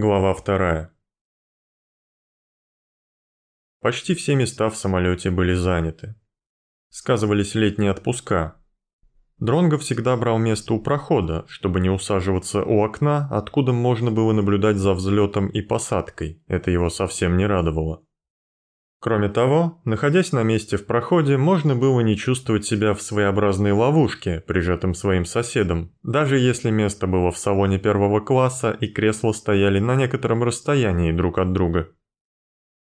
Глава вторая. Почти все места в самолете были заняты. Сказывались летние отпуска. Дронго всегда брал место у прохода, чтобы не усаживаться у окна, откуда можно было наблюдать за взлетом и посадкой, это его совсем не радовало. Кроме того, находясь на месте в проходе, можно было не чувствовать себя в своеобразной ловушке, прижатым своим соседом, даже если место было в салоне первого класса и кресла стояли на некотором расстоянии друг от друга.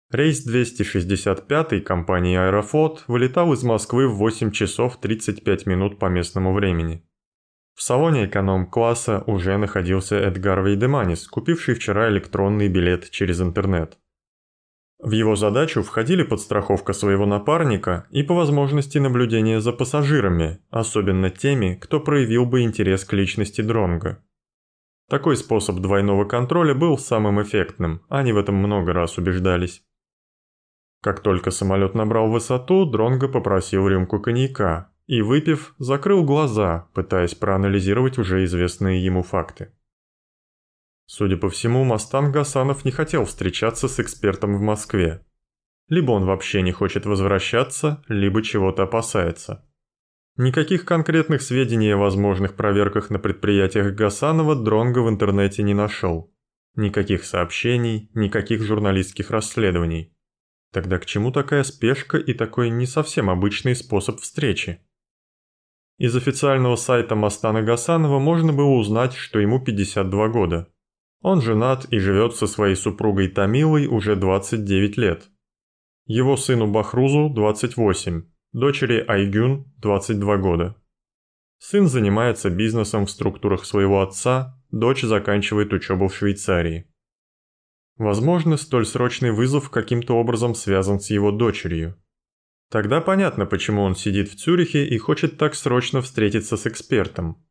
Рейс 265 компании «Аэрофлот» вылетал из Москвы в 8 часов 35 минут по местному времени. В салоне эконом-класса уже находился Эдгар Вейдеманис, купивший вчера электронный билет через интернет. В его задачу входили подстраховка своего напарника и по возможности наблюдение за пассажирами, особенно теми, кто проявил бы интерес к личности Дронга. Такой способ двойного контроля был самым эффектным, они в этом много раз убеждались. Как только самолет набрал высоту, Дронго попросил рюмку коньяка и, выпив, закрыл глаза, пытаясь проанализировать уже известные ему факты. Судя по всему, Мастан Гасанов не хотел встречаться с экспертом в Москве. Либо он вообще не хочет возвращаться, либо чего-то опасается. Никаких конкретных сведений о возможных проверках на предприятиях Гасанова Дронго в интернете не нашел. Никаких сообщений, никаких журналистских расследований. Тогда к чему такая спешка и такой не совсем обычный способ встречи? Из официального сайта Мастана Гасанова можно было узнать, что ему 52 года. Он женат и живет со своей супругой Тамилой уже 29 лет. Его сыну Бахрузу 28, дочери Айгюн 22 года. Сын занимается бизнесом в структурах своего отца, дочь заканчивает учебу в Швейцарии. Возможно, столь срочный вызов каким-то образом связан с его дочерью. Тогда понятно, почему он сидит в Цюрихе и хочет так срочно встретиться с экспертом.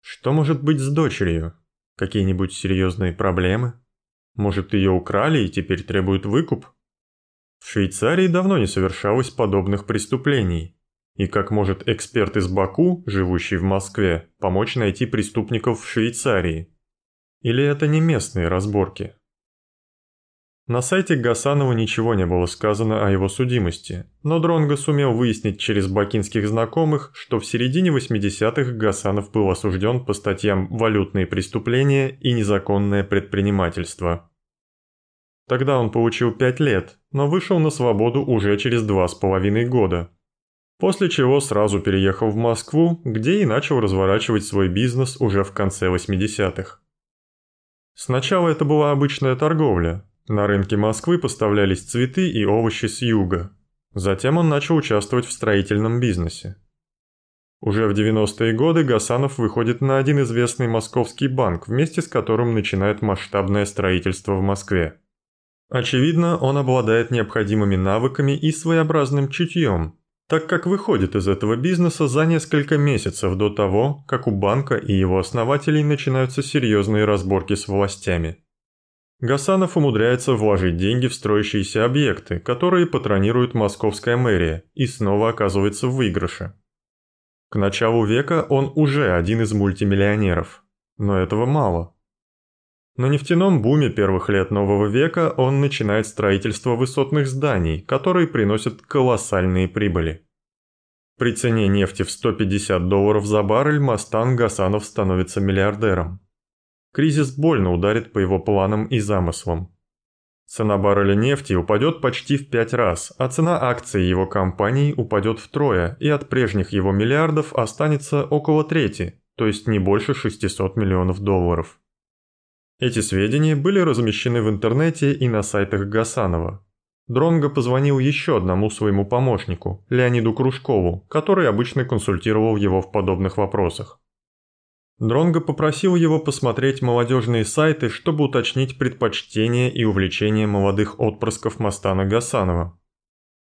Что может быть с дочерью? Какие-нибудь серьезные проблемы? Может, ее украли и теперь требуют выкуп? В Швейцарии давно не совершалось подобных преступлений. И как может эксперт из Баку, живущий в Москве, помочь найти преступников в Швейцарии? Или это не местные разборки? На сайте Гасанова ничего не было сказано о его судимости, но Дронго сумел выяснить через бакинских знакомых, что в середине 80-х Гасанов был осужден по статьям «Валютные преступления» и «Незаконное предпринимательство». Тогда он получил 5 лет, но вышел на свободу уже через два с половиной года. После чего сразу переехал в Москву, где и начал разворачивать свой бизнес уже в конце 80-х. Сначала это была обычная торговля, на рынке Москвы поставлялись цветы и овощи с юга. Затем он начал участвовать в строительном бизнесе. Уже в 90-е годы Гасанов выходит на один известный московский банк, вместе с которым начинает масштабное строительство в Москве. Очевидно, он обладает необходимыми навыками и своеобразным чутьем, так как выходит из этого бизнеса за несколько месяцев до того, как у банка и его основателей начинаются серьезные разборки с властями. Гасанов умудряется вложить деньги в строящиеся объекты, которые патронирует московская мэрия, и снова оказывается в выигрыше. К началу века он уже один из мультимиллионеров, но этого мало. На нефтяном буме первых лет нового века он начинает строительство высотных зданий, которые приносят колоссальные прибыли. При цене нефти в 150 долларов за баррель Мастан Гасанов становится миллиардером. Кризис больно ударит по его планам и замыслам. Цена барреля нефти упадет почти в пять раз, а цена акций его компании упадет втрое, и от прежних его миллиардов останется около трети, то есть не больше 600 миллионов долларов. Эти сведения были размещены в интернете и на сайтах Гасанова. Дронго позвонил еще одному своему помощнику, Леониду Кружкову, который обычно консультировал его в подобных вопросах. Дронго попросил его посмотреть молодежные сайты, чтобы уточнить предпочтения и увлечения молодых отпрысков Мастана Гасанова.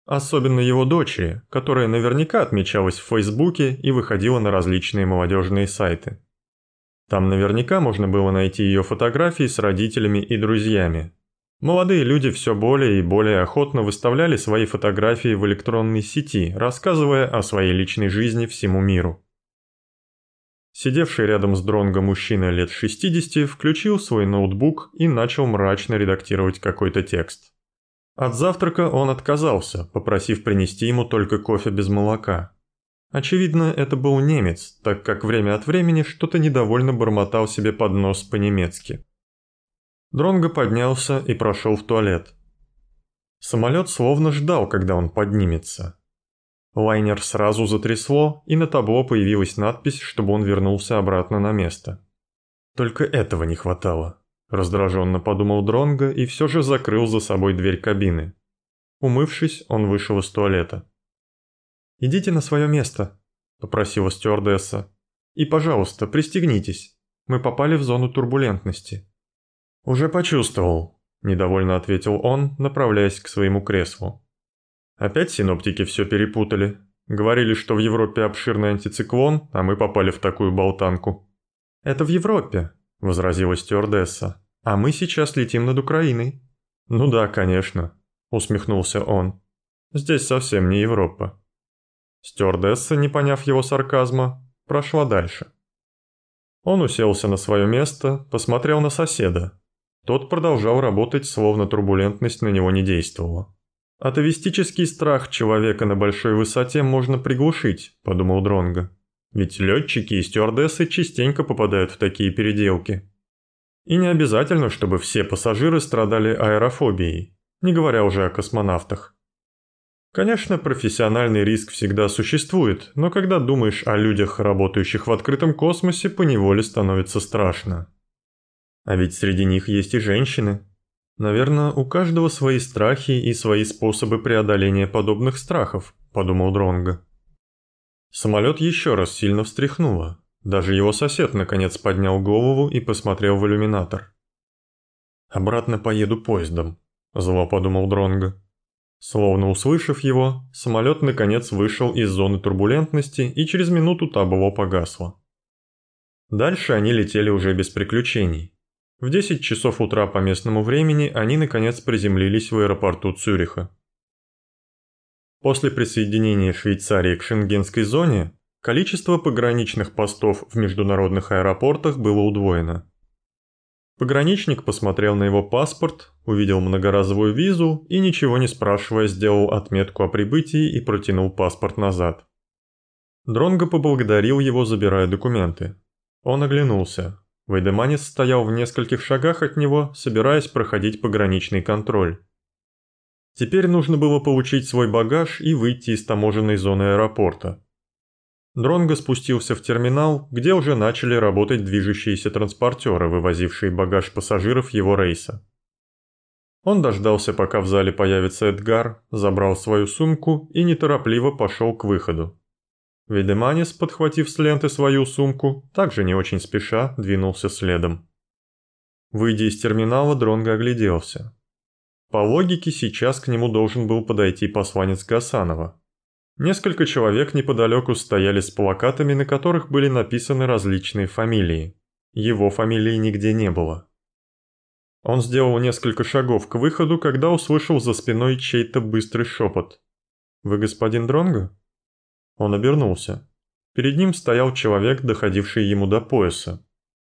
Особенно его дочери, которая наверняка отмечалась в Фейсбуке и выходила на различные молодежные сайты. Там наверняка можно было найти ее фотографии с родителями и друзьями. Молодые люди все более и более охотно выставляли свои фотографии в электронной сети, рассказывая о своей личной жизни всему миру. Сидевший рядом с Дронго мужчина лет 60 включил свой ноутбук и начал мрачно редактировать какой-то текст. От завтрака он отказался, попросив принести ему только кофе без молока. Очевидно, это был немец, так как время от времени что-то недовольно бормотал себе под нос по-немецки. Дронго поднялся и прошел в туалет. Самолет словно ждал, когда он поднимется. Лайнер сразу затрясло, и на табло появилась надпись, чтобы он вернулся обратно на место. Только этого не хватало. Раздраженно подумал Дронго и все же закрыл за собой дверь кабины. Умывшись, он вышел из туалета. «Идите на свое место», – попросила стюардесса. «И, пожалуйста, пристегнитесь. Мы попали в зону турбулентности». «Уже почувствовал», – недовольно ответил он, направляясь к своему креслу. Опять синоптики все перепутали. Говорили, что в Европе обширный антициклон, а мы попали в такую болтанку. «Это в Европе», – возразила стюардесса. «А мы сейчас летим над Украиной». «Ну да, конечно», – усмехнулся он. «Здесь совсем не Европа». Стюардесса, не поняв его сарказма, прошла дальше. Он уселся на свое место, посмотрел на соседа. Тот продолжал работать, словно турбулентность на него не действовала. «Атовистический страх человека на большой высоте можно приглушить», – подумал Дронго. «Ведь летчики и стюардессы частенько попадают в такие переделки. И не обязательно, чтобы все пассажиры страдали аэрофобией, не говоря уже о космонавтах. Конечно, профессиональный риск всегда существует, но когда думаешь о людях, работающих в открытом космосе, поневоле становится страшно. А ведь среди них есть и женщины. «Наверное, у каждого свои страхи и свои способы преодоления подобных страхов», – подумал Дронго. Самолет еще раз сильно встряхнуло. Даже его сосед наконец поднял голову и посмотрел в иллюминатор. «Обратно поеду поездом», – зло подумал Дронго. Словно услышав его, самолет наконец вышел из зоны турбулентности и через минуту табло погасло. Дальше они летели уже без приключений. В 10 часов утра по местному времени они наконец приземлились в аэропорту Цюриха. После присоединения Швейцарии к шенгенской зоне, количество пограничных постов в международных аэропортах было удвоено. Пограничник посмотрел на его паспорт, увидел многоразовую визу и, ничего не спрашивая, сделал отметку о прибытии и протянул паспорт назад. Дронго поблагодарил его, забирая документы. Он оглянулся. Вайдеманис стоял в нескольких шагах от него, собираясь проходить пограничный контроль. Теперь нужно было получить свой багаж и выйти из таможенной зоны аэропорта. Дронго спустился в терминал, где уже начали работать движущиеся транспортеры, вывозившие багаж пассажиров его рейса. Он дождался, пока в зале появится Эдгар, забрал свою сумку и неторопливо пошел к выходу. Ведеманис, подхватив с ленты свою сумку, также не очень спеша двинулся следом. Выйдя из терминала, Дронго огляделся. По логике, сейчас к нему должен был подойти посланец Гасанова. Несколько человек неподалеку стояли с плакатами, на которых были написаны различные фамилии. Его фамилии нигде не было. Он сделал несколько шагов к выходу, когда услышал за спиной чей-то быстрый шепот. «Вы господин Дронго?» Он обернулся. Перед ним стоял человек, доходивший ему до пояса.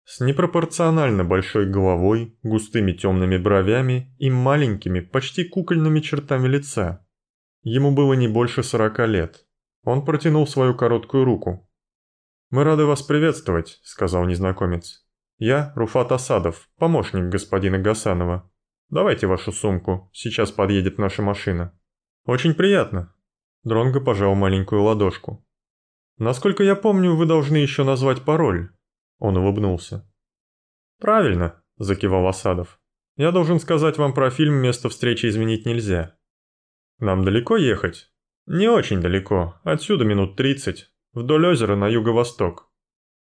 С непропорционально большой головой, густыми темными бровями и маленькими, почти кукольными чертами лица. Ему было не больше сорока лет. Он протянул свою короткую руку. «Мы рады вас приветствовать», — сказал незнакомец. «Я Руфат Асадов, помощник господина Гасанова. Давайте вашу сумку, сейчас подъедет наша машина». «Очень приятно», Дронго пожал маленькую ладошку. «Насколько я помню, вы должны еще назвать пароль». Он улыбнулся. «Правильно», – закивал Асадов. «Я должен сказать вам про фильм «Место встречи изменить нельзя». Нам далеко ехать?» «Не очень далеко. Отсюда минут тридцать. Вдоль озера на юго-восток.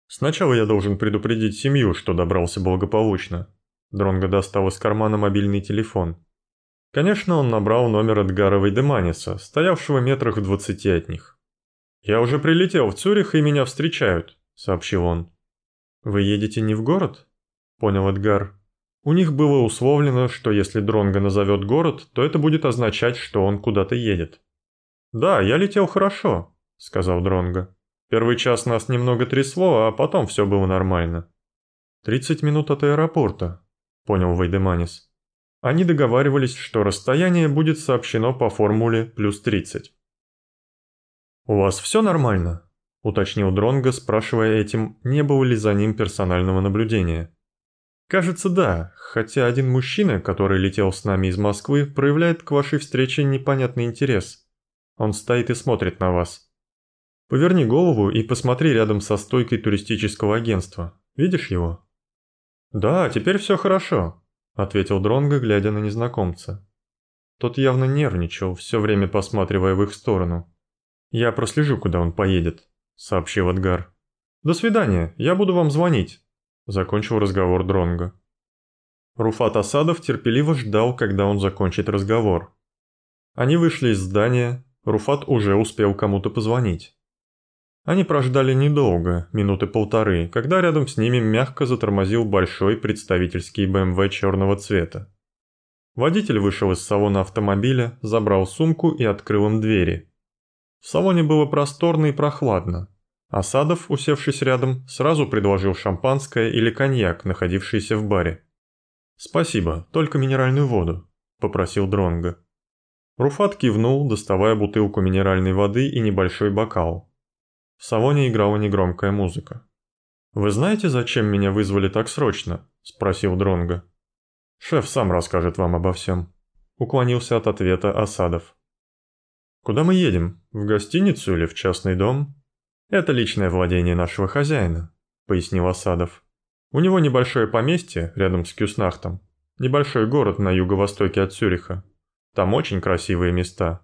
Сначала я должен предупредить семью, что добрался благополучно». Дронго достал из кармана мобильный телефон. Конечно, он набрал номер Эдгара Вейдеманиса, стоявшего метрах в двадцати от них. «Я уже прилетел в Цюрих, и меня встречают», — сообщил он. «Вы едете не в город?» — понял Эдгар. У них было условлено, что если Дронго назовет город, то это будет означать, что он куда-то едет. «Да, я летел хорошо», — сказал Дронго. Первый час нас немного трясло, а потом все было нормально. «Тридцать минут от аэропорта», — понял Вейдеманис. Они договаривались, что расстояние будет сообщено по формуле плюс тридцать. «У вас все нормально?» – уточнил Дронго, спрашивая этим, не было ли за ним персонального наблюдения. «Кажется, да, хотя один мужчина, который летел с нами из Москвы, проявляет к вашей встрече непонятный интерес. Он стоит и смотрит на вас. Поверни голову и посмотри рядом со стойкой туристического агентства. Видишь его?» «Да, теперь все хорошо», – ответил Дронго, глядя на незнакомца. Тот явно нервничал, все время посматривая в их сторону. «Я прослежу, куда он поедет», — сообщил Эдгар. «До свидания, я буду вам звонить», — закончил разговор Дронго. Руфат Асадов терпеливо ждал, когда он закончит разговор. Они вышли из здания, Руфат уже успел кому-то позвонить. Они прождали недолго, минуты полторы, когда рядом с ними мягко затормозил большой представительский БМВ черного цвета. Водитель вышел из салона автомобиля, забрал сумку и открыл им двери. В салоне было просторно и прохладно. Асадов, усевшись рядом, сразу предложил шампанское или коньяк, находившийся в баре. «Спасибо, только минеральную воду», – попросил Дронго. Руфат кивнул, доставая бутылку минеральной воды и небольшой бокал. В салоне играла негромкая музыка. «Вы знаете, зачем меня вызвали так срочно?» – спросил Дронго. «Шеф сам расскажет вам обо всем», – уклонился от ответа Асадов. «Куда мы едем? В гостиницу или в частный дом?» «Это личное владение нашего хозяина», — пояснил Асадов. «У него небольшое поместье рядом с Кюснахтом, небольшой город на юго-востоке от Цюриха. Там очень красивые места».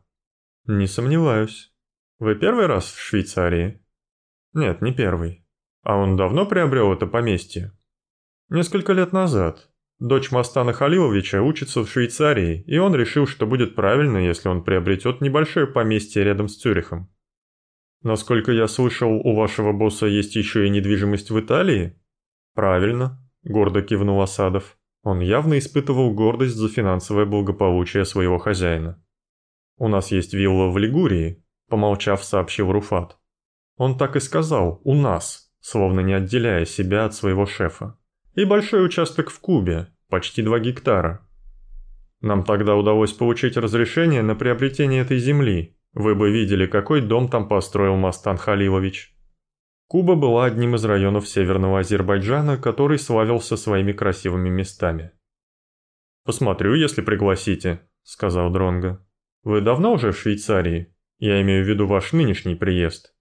«Не сомневаюсь. Вы первый раз в Швейцарии?» «Нет, не первый. А он давно приобрел это поместье?» «Несколько лет назад. Дочь Мастана Халиловича учится в Швейцарии, и он решил, что будет правильно, если он приобретет небольшое поместье рядом с Цюрихом. Насколько я слышал, у вашего босса есть еще и недвижимость в Италии? Правильно, гордо кивнул Асадов. Он явно испытывал гордость за финансовое благополучие своего хозяина. У нас есть вилла в Лигурии, помолчав, сообщил Руфат. Он так и сказал «у нас», словно не отделяя себя от своего шефа и большой участок в Кубе, почти 2 гектара. Нам тогда удалось получить разрешение на приобретение этой земли. Вы бы видели, какой дом там построил Мастан Халилович. Куба была одним из районов северного Азербайджана, который славился своими красивыми местами. «Посмотрю, если пригласите», — сказал Дронго. «Вы давно уже в Швейцарии? Я имею в виду ваш нынешний приезд».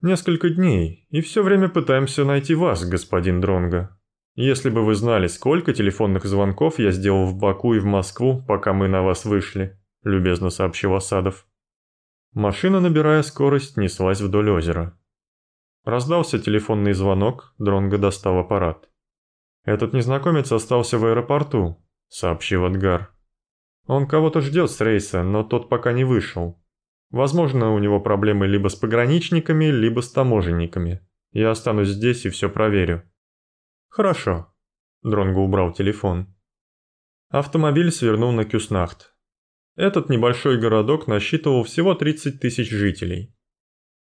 «Несколько дней, и все время пытаемся найти вас, господин Дронго», если бы вы знали, сколько телефонных звонков я сделал в Баку и в Москву, пока мы на вас вышли», – любезно сообщил Асадов. Машина, набирая скорость, неслась вдоль озера. Раздался телефонный звонок, Дронго достал аппарат. «Этот незнакомец остался в аэропорту», – сообщил Эдгар. «Он кого-то ждет с рейса, но тот пока не вышел. Возможно, у него проблемы либо с пограничниками, либо с таможенниками. Я останусь здесь и все проверю». «Хорошо». Дронго убрал телефон. Автомобиль свернул на Кюснахт. Этот небольшой городок насчитывал всего 30 тысяч жителей.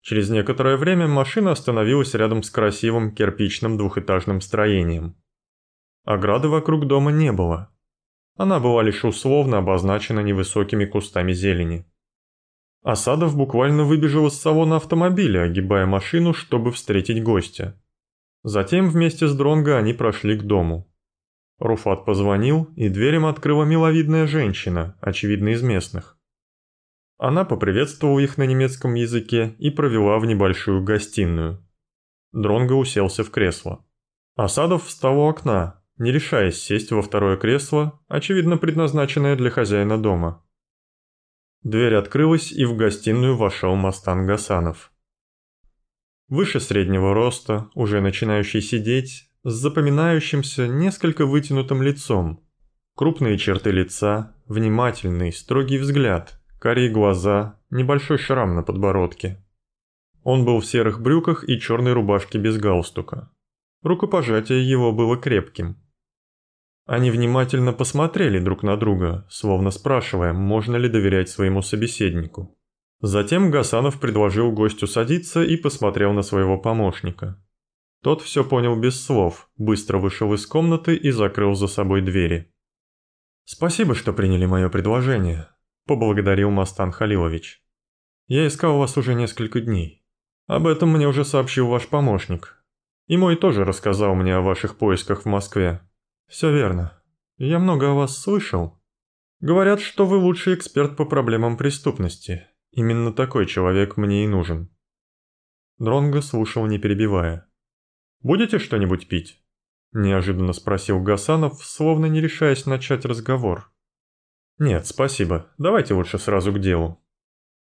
Через некоторое время машина остановилась рядом с красивым кирпичным двухэтажным строением. Ограды вокруг дома не было. Она была лишь условно обозначена невысокими кустами зелени. Асадов буквально выбежал из салона автомобиля, огибая машину, чтобы встретить гостя. Затем вместе с Дронго они прошли к дому. Руфат позвонил, и дверь открыла миловидная женщина, очевидно из местных. Она поприветствовала их на немецком языке и провела в небольшую гостиную. Дронго уселся в кресло. Асадов встал у окна, не решаясь сесть во второе кресло, очевидно предназначенное для хозяина дома. Дверь открылась, и в гостиную вошел Мастан Гасанов. Выше среднего роста, уже начинающий сидеть, с запоминающимся, несколько вытянутым лицом. Крупные черты лица, внимательный, строгий взгляд, карие глаза, небольшой шрам на подбородке. Он был в серых брюках и черной рубашке без галстука. Рукопожатие его было крепким. Они внимательно посмотрели друг на друга, словно спрашивая, можно ли доверять своему собеседнику. Затем Гасанов предложил гостю садиться и посмотрел на своего помощника. Тот все понял без слов, быстро вышел из комнаты и закрыл за собой двери. «Спасибо, что приняли мое предложение», – поблагодарил Мастан Халилович. «Я искал вас уже несколько дней. Об этом мне уже сообщил ваш помощник. И мой тоже рассказал мне о ваших поисках в Москве. Все верно. Я много о вас слышал. Говорят, что вы лучший эксперт по проблемам преступности. Именно такой человек мне и нужен». Дронго слушал, не перебивая. «Будете что-нибудь пить?» Неожиданно спросил Гасанов, словно не решаясь начать разговор. «Нет, спасибо. Давайте лучше сразу к делу».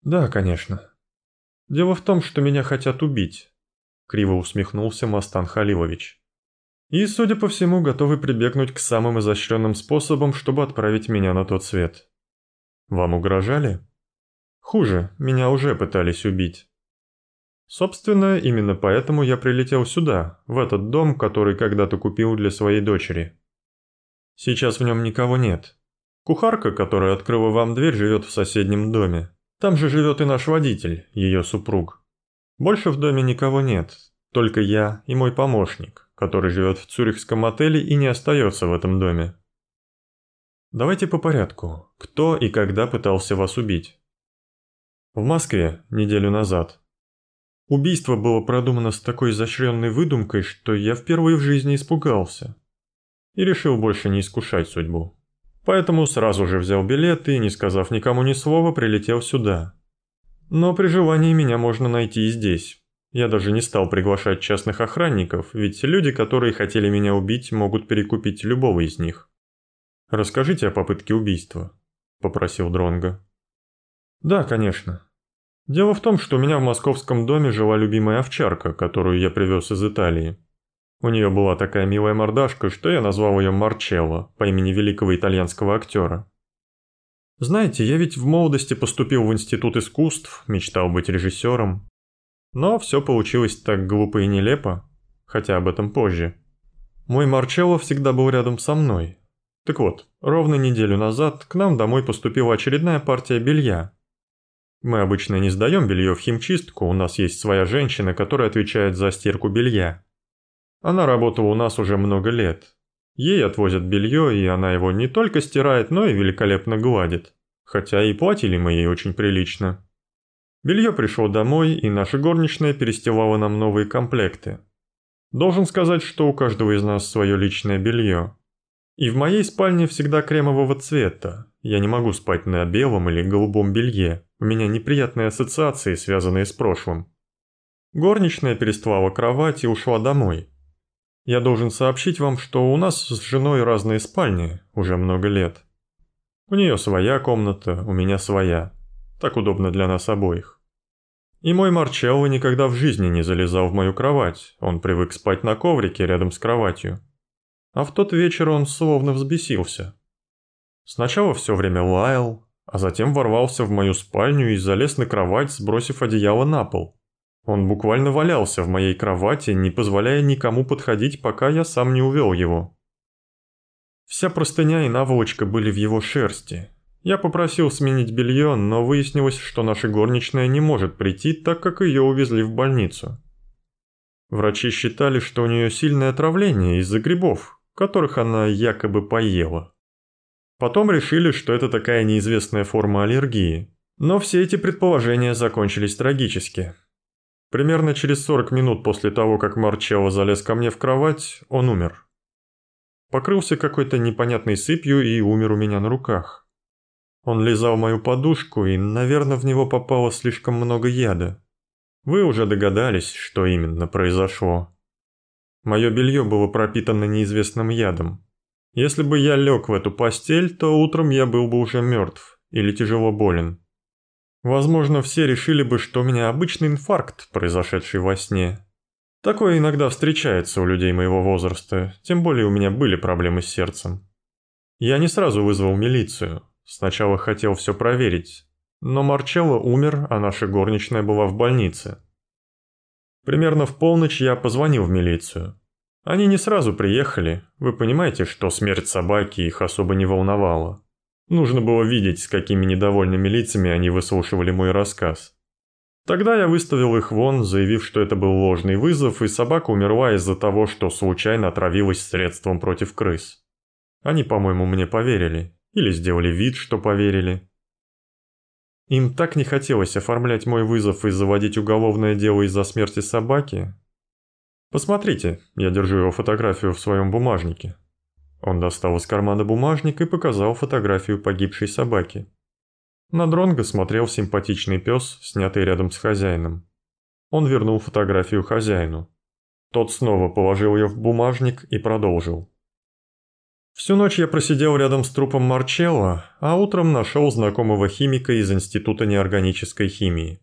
«Да, конечно. Дело в том, что меня хотят убить», — криво усмехнулся Мастан Халилович. «И, судя по всему, готовы прибегнуть к самым изощренным способам, чтобы отправить меня на тот свет». «Вам угрожали?» «Хуже, меня уже пытались убить». Собственно, именно поэтому я прилетел сюда, в этот дом, который когда-то купил для своей дочери. Сейчас в нем никого нет. Кухарка, которая открыла вам дверь, живет в соседнем доме. Там же живет и наш водитель, ее супруг. Больше в доме никого нет, только я и мой помощник, который живет в цюрихском отеле и не остается в этом доме. Давайте по порядку. Кто и когда пытался вас убить? В Москве, неделю назад. Убийство было продумано с такой изощренной выдумкой, что я впервые в жизни испугался. И решил больше не искушать судьбу. Поэтому сразу же взял билет и, не сказав никому ни слова, прилетел сюда. Но при желании меня можно найти и здесь. Я даже не стал приглашать частных охранников, ведь люди, которые хотели меня убить, могут перекупить любого из них. «Расскажите о попытке убийства», – попросил Дронго. «Да, конечно. Дело в том, что у меня в московском доме жила любимая овчарка, которую я привез из Италии. У нее была такая милая мордашка, что я назвал ее Марчелло по имени великого итальянского актера. Знаете, я ведь в молодости поступил в институт искусств, мечтал быть режиссером. Но все получилось так глупо и нелепо, хотя об этом позже. Мой Марчелло всегда был рядом со мной. Так вот, ровно неделю назад к нам домой поступила очередная партия белья, мы обычно не сдаем белье в химчистку, у нас есть своя женщина, которая отвечает за стирку белья. Она работала у нас уже много лет. Ей отвозят белье, и она его не только стирает, но и великолепно гладит. Хотя и платили мы ей очень прилично. Белье пришло домой, и наша горничная перестилала нам новые комплекты. Должен сказать, что у каждого из нас свое личное белье. И в моей спальне всегда кремового цвета. Я не могу спать на белом или голубом белье. У меня неприятные ассоциации, связанные с прошлым. Горничная перестлала кровать и ушла домой. Я должен сообщить вам, что у нас с женой разные спальни уже много лет. У нее своя комната, у меня своя. Так удобно для нас обоих. И мой Марчелло никогда в жизни не залезал в мою кровать, он привык спать на коврике рядом с кроватью. А в тот вечер он словно взбесился. Сначала все время лаял, а затем ворвался в мою спальню и залез на кровать, сбросив одеяло на пол. Он буквально валялся в моей кровати, не позволяя никому подходить, пока я сам не увел его. Вся простыня и наволочка были в его шерсти. Я попросил сменить белье, но выяснилось, что наша горничная не может прийти, так как ее увезли в больницу. Врачи считали, что у нее сильное отравление из-за грибов, которых она якобы поела. Потом решили, что это такая неизвестная форма аллергии. Но все эти предположения закончились трагически. Примерно через 40 минут после того, как Марчелло залез ко мне в кровать, он умер. Покрылся какой-то непонятной сыпью и умер у меня на руках. Он лизал мою подушку, и, наверное, в него попало слишком много яда. Вы уже догадались, что именно произошло. Мое белье было пропитано неизвестным ядом. Если бы я лег в эту постель, то утром я был бы уже мертв или тяжело болен. Возможно, все решили бы, что у меня обычный инфаркт, произошедший во сне. Такое иногда встречается у людей моего возраста, тем более у меня были проблемы с сердцем. Я не сразу вызвал милицию, сначала хотел все проверить, но Марчелло умер, а наша горничная была в больнице. Примерно в полночь я позвонил в милицию. Они не сразу приехали, вы понимаете, что смерть собаки их особо не волновала. Нужно было видеть, с какими недовольными лицами они выслушивали мой рассказ. Тогда я выставил их вон, заявив, что это был ложный вызов, и собака умерла из-за того, что случайно отравилась средством против крыс. Они, по-моему, мне поверили. Или сделали вид, что поверили. Им так не хотелось оформлять мой вызов и заводить уголовное дело из-за смерти собаки. Посмотрите, я держу его фотографию в своем бумажнике. Он достал из кармана бумажник и показал фотографию погибшей собаки. На Дронго смотрел симпатичный пес, снятый рядом с хозяином. Он вернул фотографию хозяину. Тот снова положил ее в бумажник и продолжил. Всю ночь я просидел рядом с трупом Марчелло, а утром нашел знакомого химика из Института неорганической химии.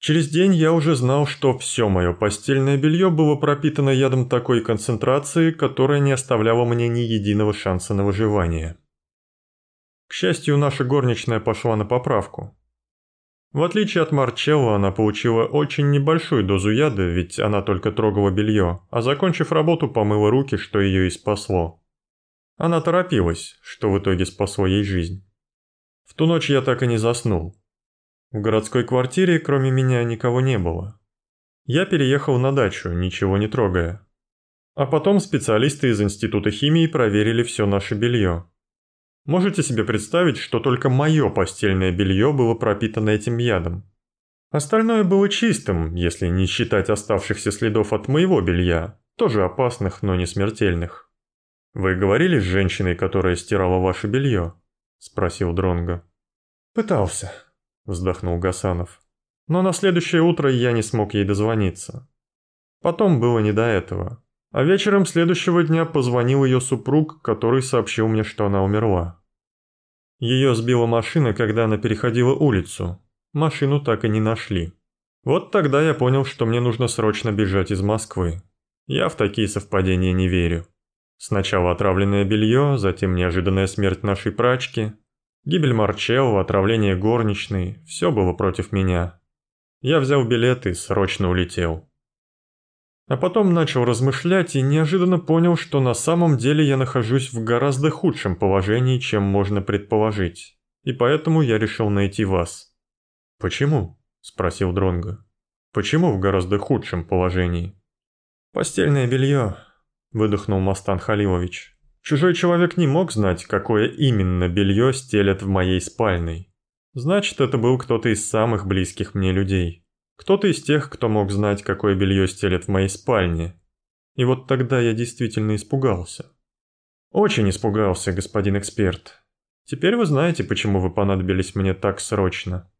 Через день я уже знал, что все мое постельное белье было пропитано ядом такой концентрации, которая не оставляла мне ни единого шанса на выживание. К счастью, наша горничная пошла на поправку. В отличие от Марчелло, она получила очень небольшую дозу яда, ведь она только трогала белье, а закончив работу, помыла руки, что ее и спасло. Она торопилась, что в итоге спасло ей жизнь. В ту ночь я так и не заснул. В городской квартире, кроме меня, никого не было. Я переехал на дачу, ничего не трогая. А потом специалисты из Института химии проверили все наше белье. Можете себе представить, что только мое постельное белье было пропитано этим ядом. Остальное было чистым, если не считать оставшихся следов от моего белья, тоже опасных, но не смертельных. «Вы говорили с женщиной, которая стирала ваше белье?» – спросил Дронго. «Пытался», – вздохнул Гасанов. «Но на следующее утро я не смог ей дозвониться. Потом было не до этого. А вечером следующего дня позвонил ее супруг, который сообщил мне, что она умерла. Ее сбила машина, когда она переходила улицу. Машину так и не нашли. Вот тогда я понял, что мне нужно срочно бежать из Москвы. Я в такие совпадения не верю. Сначала отравленное белье, затем неожиданная смерть нашей прачки, гибель Марчелло, отравление горничной – все было против меня. Я взял билет и срочно улетел. А потом начал размышлять и неожиданно понял, что на самом деле я нахожусь в гораздо худшем положении, чем можно предположить. И поэтому я решил найти вас. «Почему?» – спросил Дронго. «Почему в гораздо худшем положении?» «Постельное белье», – выдохнул Мастан Халилович. «Чужой человек не мог знать, какое именно белье стелят в моей спальной. Значит, это был кто-то из самых близких мне людей». Кто-то из тех, кто мог знать, какое белье стелят в моей спальне. И вот тогда я действительно испугался. Очень испугался, господин эксперт. Теперь вы знаете, почему вы понадобились мне так срочно.